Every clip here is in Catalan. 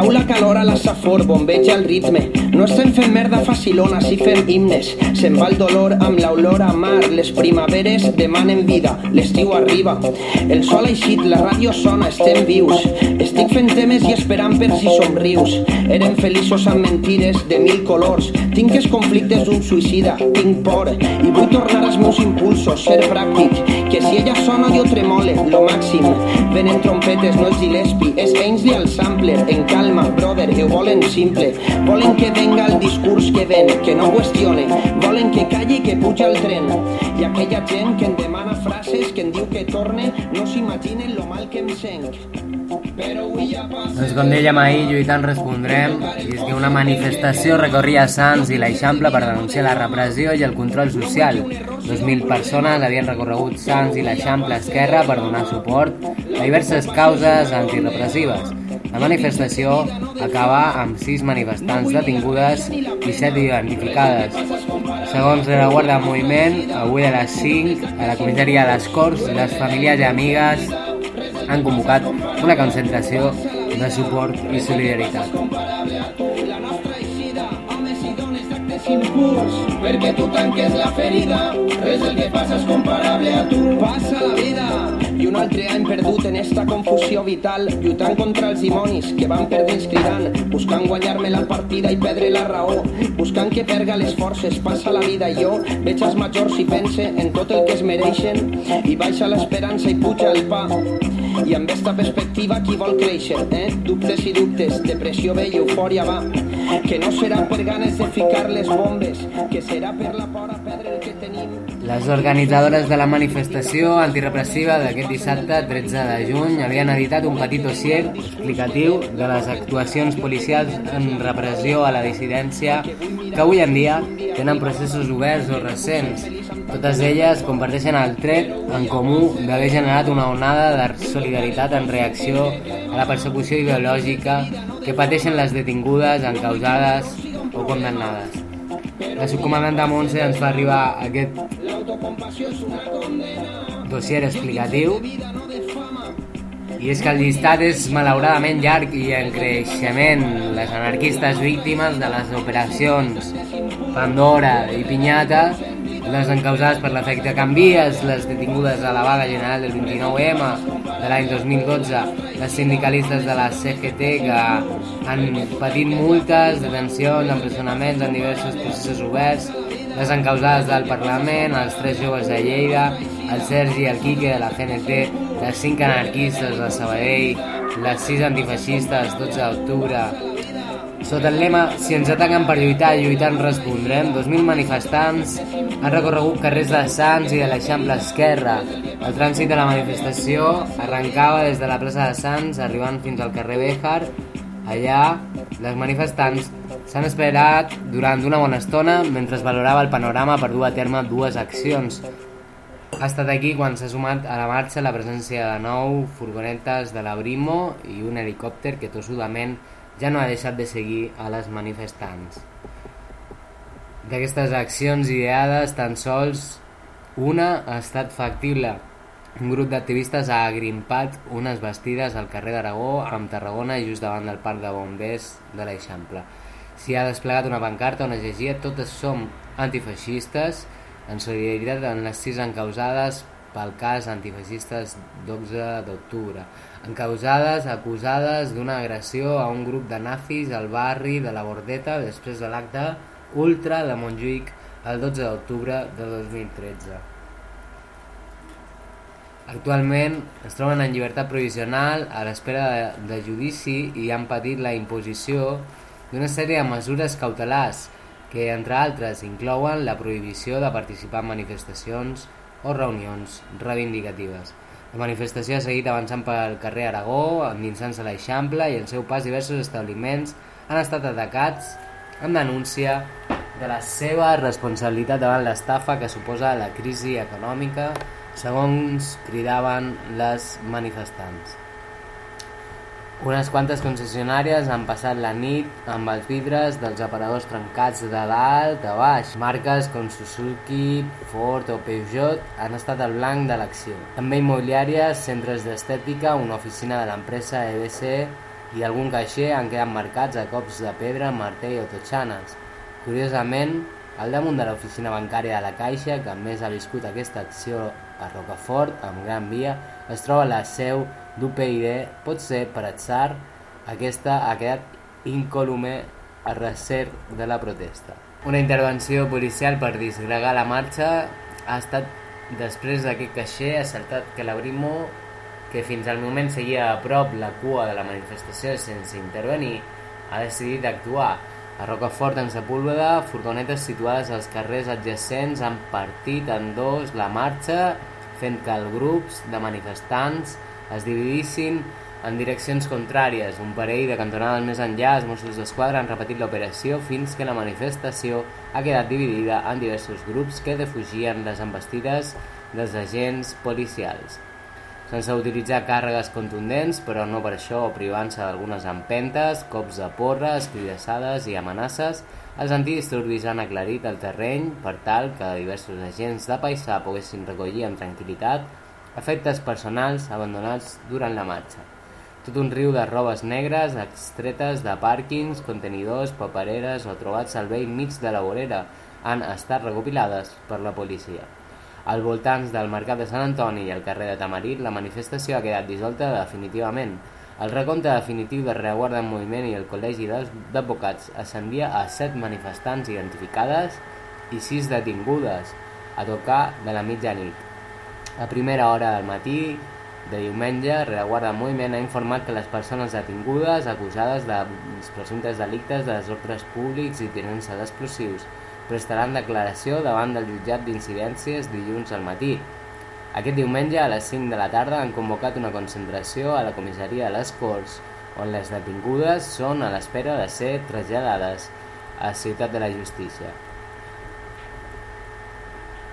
Cau la calor a la safor, bombeja el ritme. No estem fent merda facilona, si fem himnes. Se'n va el dolor amb l'olor a mar. Les primaveres demanen vida, l'estiu arriba. El sol ha eixit, la ràdio sona, estem vius. Estic fent temes i esperant per si somrius. Érem feliços amb mentides de mil colors. Tinc els conflictes d'un suïcida, tinc por. I vull tornar als meus impulsos, ser pràctic. Que si ella sona jo tremole, lo màxim. Venen trompetes, no és Gillespie, és Ainsley al sampler. En calma, brother, ho volen simple. Volen que venga el discurs que ven, que no qüestione. Volen que calli que puja el tren. I aquella gent que em demana frases, que em diu que torne, no s'imaginen lo mal que em senc. Però avui ja passa... Doncs com dèiem ahir, lluitant respondrem, i és que una manifestació recorria Sants i l'Eixample per denunciar la repressió i el control social. 2.000 persones havien recorregut Sants i l'Eixample Esquerra per donar suport a diverses causes antirepressives. La manifestació acaba amb sis manifestants detingudes i set identificades. Segons la Guàrdia de Moviment, avui a les 5, a la comissaria de les Corts, les famílies i amigues han convocat una concentració de suport i solidaritat. La nostra eixida, homes i dones d'actes impurs, perquè tu tanques la ferida, res del que passa és comparable a tu. Passa la vida, i un altre any perdut en esta confusió vital, lluitant contra els dimonis que van perdents cridant, buscant guanyar-me la partida i perdre la raó, buscant que perga les forces, passa la vida i jo veig els majors i pense en tot el que es mereixen i baixa l'esperança i puja el pa. I amb esta perspectiva qui vol créixer, eh? Dubtes i dubtes, depressió ve i eufòria va. Que no serà per ganes de ficar les bombes, que serà per la por a perdre el que tenim. Les organitzadores de la manifestació antirepressiva d'aquest dissabte 13 de juny havien editat un petit dossier explicatiu de les actuacions policials en repressió a la dissidència que avui en dia tenen processos oberts o recents. Totes elles comparteixen el tret en comú d'haver generat una onada de solidaritat en reacció a la persecució ideològica que pateixen les detingudes, encausades o condemnades. La subcomandanta Montse ens fa arribar aquest dossier explicatiu i és que el llistat és malauradament llarg i en creixement. Les anarquistes víctimes de les operacions Pandora i Pinyata, les encausades per l'efecte Canvies, les detingudes a la vaga general del 29M de l'any 2012, les sindicalistes de la CGT que han patit multes, detencions, empresonaments en diversos processos oberts, les encausades del Parlament, els tres joves de Lleida, el Sergi i el Quique de la CNT, les cinc anarquistes de Sabadell, les sis antifeixistes, 12 d'octubre... Sota el lema Si ens ataquen per lluitar, lluitant respondrem, 2.000 manifestants han recorregut carrers de Sants i de l'Eixample Esquerra. El trànsit de la manifestació arrencava des de la plaça de Sants, arribant fins al carrer Béjar. Allà, les manifestants s'han esperat durant una bona estona mentre es valorava el panorama per dur a terme dues accions. Ha estat aquí quan s'ha sumat a la marxa la presència de nou furgonetes de la Brimo i un helicòpter que tossudament ja no ha deixat de seguir a les manifestants. D'aquestes accions ideades, tan sols una ha estat factible. Un grup d'activistes ha agrimpat unes vestides al carrer d'Aragó amb Tarragona just davant del parc de bombers de l'Eixample. S'hi ha desplegat una pancarta on es llegia Totes som antifeixistes en solidaritat amb les sis encausades pel cas antifeixistes 12 d'octubre. Encausades acusades d'una agressió a un grup de nazis al barri de la Bordeta després de l'acte ultra de Montjuïc el 12 d'octubre de 2013. Actualment es troben en llibertat provisional a l'espera de, de judici i han patit la imposició d'una sèrie de mesures cautelars que, entre altres, inclouen la prohibició de participar en manifestacions o reunions reivindicatives. La manifestació ha seguit avançant pel carrer Aragó, endinsant-se l'Eixample i el seu pas diversos establiments han estat atacats amb denúncia de la seva responsabilitat davant l'estafa que suposa la crisi econòmica, segons cridaven les manifestants. Unes quantes concessionàries han passat la nit amb els vidres dels aparadors trencats de dalt a baix. Marques com Suzuki, Ford o Peugeot han estat el blanc de l'acció. També immobiliàries, centres d'estètica, una oficina de l'empresa EBC i algun caixer han quedat marcats a cops de pedra, martell o totxanes. Curiosament, al damunt de l'oficina bancària de la Caixa, que més ha viscut aquesta acció a Rocafort, amb Gran Via, es troba la seu d'UPyD, pot ser per atzar, aquesta ha quedat incòlume a recer de la protesta. Una intervenció policial per disgregar la marxa ha estat després d'aquest caixer assaltat que l'Abrimo, que fins al moment seguia a prop la cua de la manifestació sense intervenir, ha decidit actuar. A Rocafort, en Sepúlveda, furgonetes situades als carrers adjacents han partit en dos la marxa, fent que els grups de manifestants es dividissin en direccions contràries. Un parell de cantonades més enllà, els Mossos d'Esquadra han repetit l'operació fins que la manifestació ha quedat dividida en diversos grups que defugien les embestides dels agents policials. Sense utilitzar càrregues contundents, però no per això privant-se d'algunes empentes, cops de porra, escridassades i amenaces, els antidisturbis han aclarit el terreny per tal que diversos agents de paisà poguessin recollir amb tranquil·litat efectes personals abandonats durant la marxa. Tot un riu de robes negres extretes de pàrquings, contenidors, papereres o trobats al vell mig de la vorera han estat recopilades per la policia. Al voltants del Mercat de Sant Antoni i el carrer de Tamarit, la manifestació ha quedat dissolta definitivament. El recompte definitiu de reguarda en moviment i el Col·legi d'Advocats ascendia a 7 manifestants identificades i 6 detingudes a tocar de la mitjanit. A primera hora del matí, de diumenge, Rereguarda Moviment ha informat que les persones detingudes acusades de presumptes delictes de desordres públics i tinença d'explosius prestaran declaració davant del jutjat d'incidències dilluns al matí. Aquest diumenge a les 5 de la tarda han convocat una concentració a la comissaria de les Corts on les detingudes són a l'espera de ser traslladades a Ciutat de la Justícia.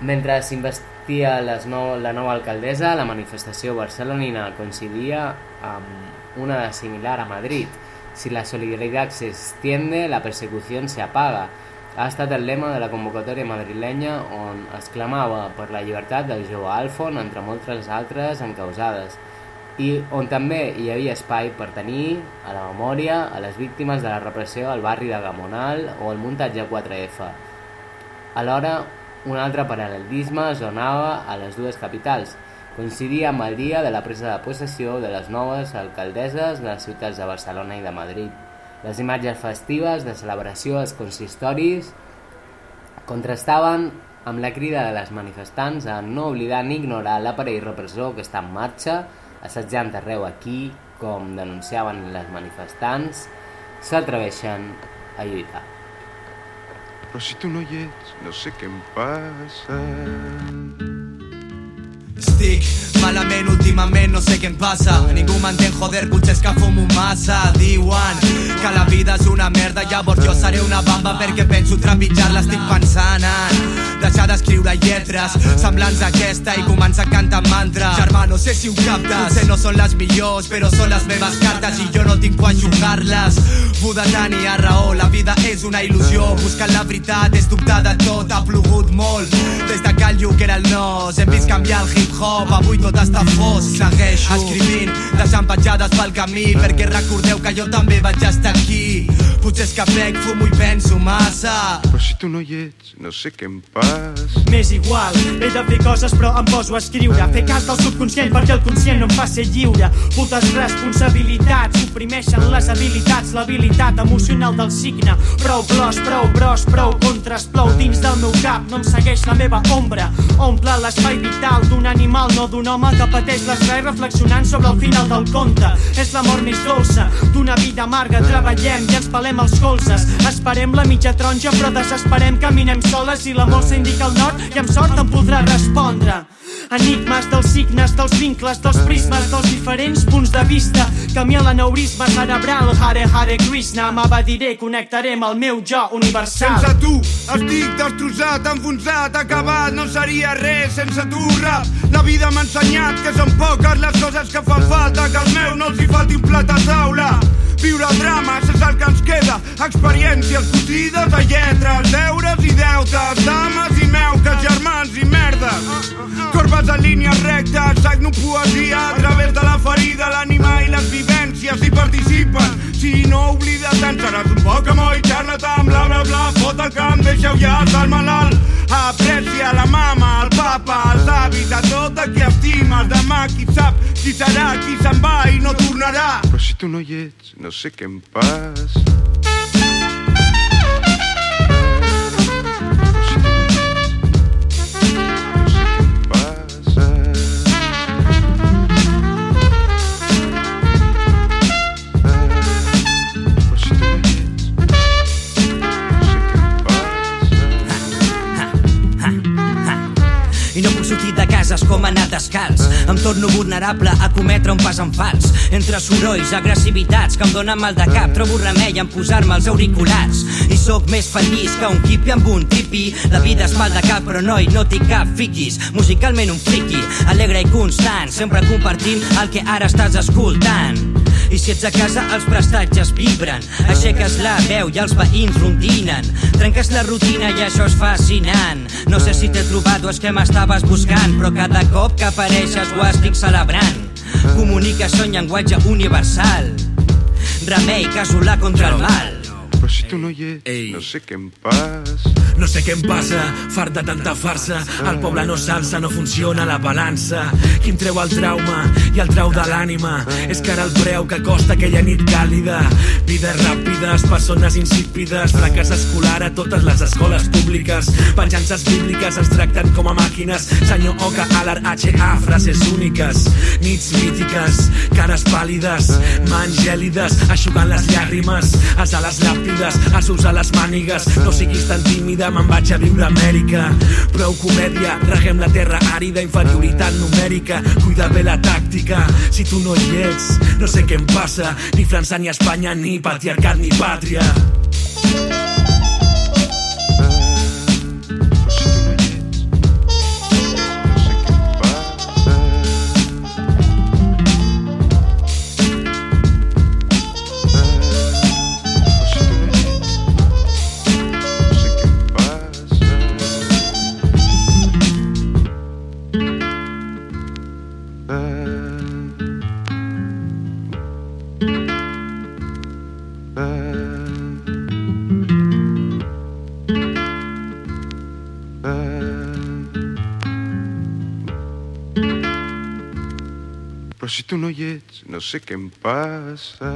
Mentre s'investia no, la nova alcaldessa, la manifestació barcelonina coincidia amb una similar a Madrid. Si la solidaritat se extiende, la persecució se apaga. Ha estat el lema de la convocatòria madrilenya on es clamava per la llibertat del jove Alfon, entre moltes altres encausades, i on també hi havia espai per tenir a la memòria a les víctimes de la repressió al barri de Gamonal o el muntatge 4F. Alhora, un altre paral·lelisme es donava a les dues capitals. Coincidia amb el dia de la presa de possessió de les noves alcaldesses de les ciutats de Barcelona i de Madrid. Les imatges festives de celebració als consistoris contrastaven amb la crida de les manifestants a no oblidar ni ignorar l'aparell repressor que està en marxa, assetjant arreu aquí, com denunciaven les manifestants, s'atreveixen a lluitar. Però si tu no hi ets, no sé què em passa. Estic malament últimament, no sé què em passa Ningú m'entén, joder, potser és que fumo massa Diuen que la vida és una merda Llavors jo seré una bamba perquè penso trepitjar-la Estic pensant en deixar d'escriure lletres semblants a aquesta i començar a cantar mantra. Germà, no sé si ho captes. Potser no són les millors, però són les meves cartes I jo no tinc quan jugar-les. Buda Dani ha raó, la vida és una il·lusió. Buscant la veritat és dubtar de tot. Ha plogut molt des de que el lluc era el nos. Hem vist canviar el hip-hop, avui tot està fos. Segueixo escrivint, deixant petjades pel camí Perquè recordeu que jo també vaig estar aquí. Potser és que bec, fumo i penso massa. Però si tu no hi ets, no sé què em passa M'és igual, he de fer coses però em poso a escriure. Fer cas del subconscient perquè el conscient no em fa ser lliure. Putes responsabilitats suprimeixen les habilitats L'habilitat emocional del signe. Prou blos, prou bros, prou contres Plou dins del meu cap, no em segueix la meva ombra. Omple l'espai vital d'un animal, no d'un home que pateix l'estrès reflexionant sobre el final del conte. És la mort més dolça d'una vida amarga. Treballem i ens pelem els colzes. Esperem la mitja taronja però desesperem, caminem soles i la molsa indica el nord i amb sort em podrà respondre. Enigmes dels signes, dels vincles, dels prismes, dels diferents punts de vista. Camí a l'aneurisme cerebral, Hare Hare Krishna, m'abadiré, connectaré amb el meu jo universal. Sense tu estic destrossat, enfonsat, acabat, no seria res sense tu, rap. La vida m'ha ensenyat que són poques les coses que fan falta, que al meu no els hi falti un plat a taula. Viure drama és el que ens queda. Experiències cosides a lletres, deures i deutes, dames i meuques, germans i merdes. Corbes en línies rectes, sagno poesia a través de la ferida, l'ànima i les vivències hi participen. Si no oblides tant, seràs un poc amor i xarlatan, bla bla bla, fot el camp, deixa-ho ja, el malalt. Aprecia la mama, el papa, els avis, a tot qui estimes. Demà qui sap qui serà, qui se'n va i no tornarà. Però si tu no hi ets, no sé què em passa. Torno vulnerable a cometre un pas en fals. Entre sorolls, agressivitats que em donen mal de cap, trobo remei en posar-me els auriculars. I sóc més feliç que un hippie amb un tripi. La vida és mal de cap, però noi, no tinc cap fiquis. Musicalment un friqui, alegre i constant, sempre compartint el que ara estàs escoltant. I si ets a casa, els prestatges vibren. Aixeques la veu i els veïns rondinen. Trenques la rutina i això és fascinant. No sé si t'he trobat o és que m'estaves buscant, però cada cop que apareixes ho estic celebrant. Comunicació en llenguatge universal. Remei casolà contra el mal. Però si tu no hi ets, Ei. no sé què em passa. No sé què em passa, fart de tanta farsa. El poble no s'alça, no funciona la balança. Qui em treu el trauma i el trau de l'ànima? És que ara el preu que costa aquella nit càlida. Vides ràpides, persones insípides, fracàs escolar a totes les escoles públiques. Penjances bíbliques ens tracten com a màquines. Senyor Oca, Alar, H.A., frases úniques. Nits mítiques, cares pàl·lides, mans gèlides, aixugant les llàgrimes. Els a les làpides, els us a les mànigues. No siguis tan tímida, me'n vaig a viure a Amèrica. Prou comèdia, reguem la terra àrida, inferioritat numèrica. Cuida bé la tàctica, si tu no hi ets, no sé què em passa. Ni França, ni Espanya, ni patriarcat, ni pàtria. No hi ets, no sé què em passa.